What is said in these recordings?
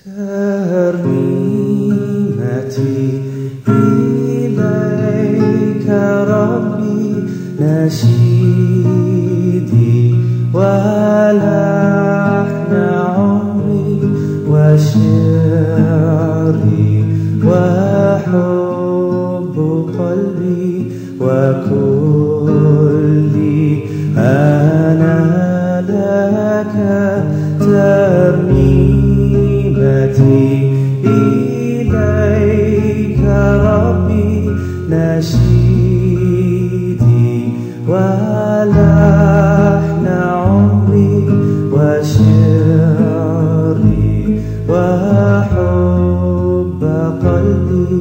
ترنيمتي إليك ربي نشيدي ولحن عمري وشعري وحب قلبي وكلي إليك ربي نشيدي ولحن عمري وشعري وحب قلبي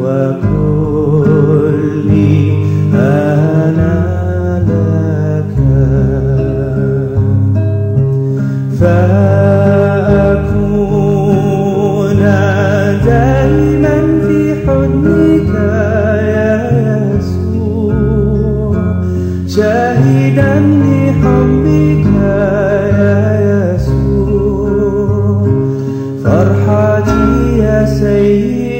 وكلي شاهدا لحبك يا يسوع. فرحتي يا سيدي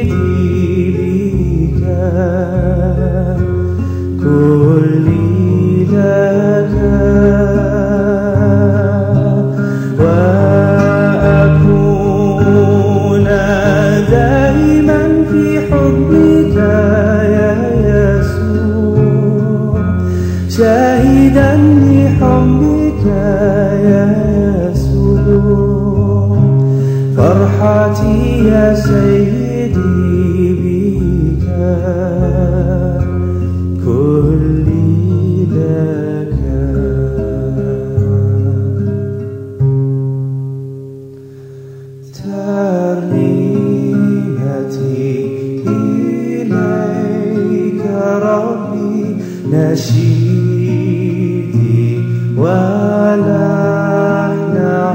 شاهدا لحبك يا يسوع فرحتي يا سيدي بك كلي لك ترنيمتي إليك ربي نشيدي ولحن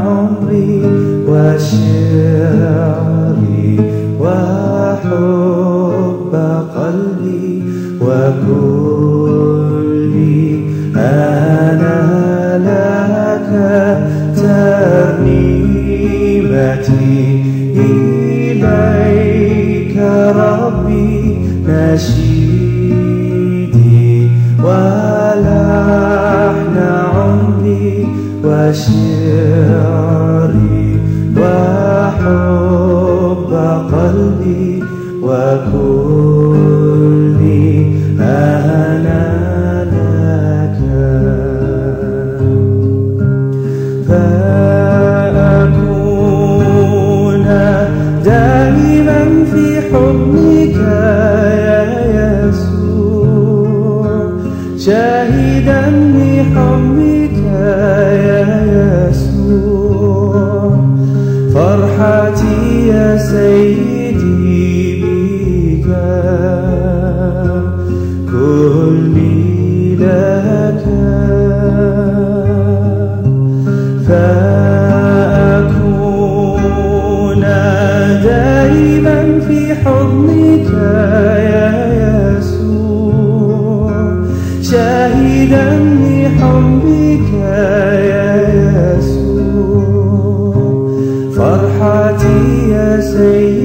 عمري وشعري وحب قلبي وكلي وشعري وحب قلبي وكلي أنا لك. فرحتي يا سيدي.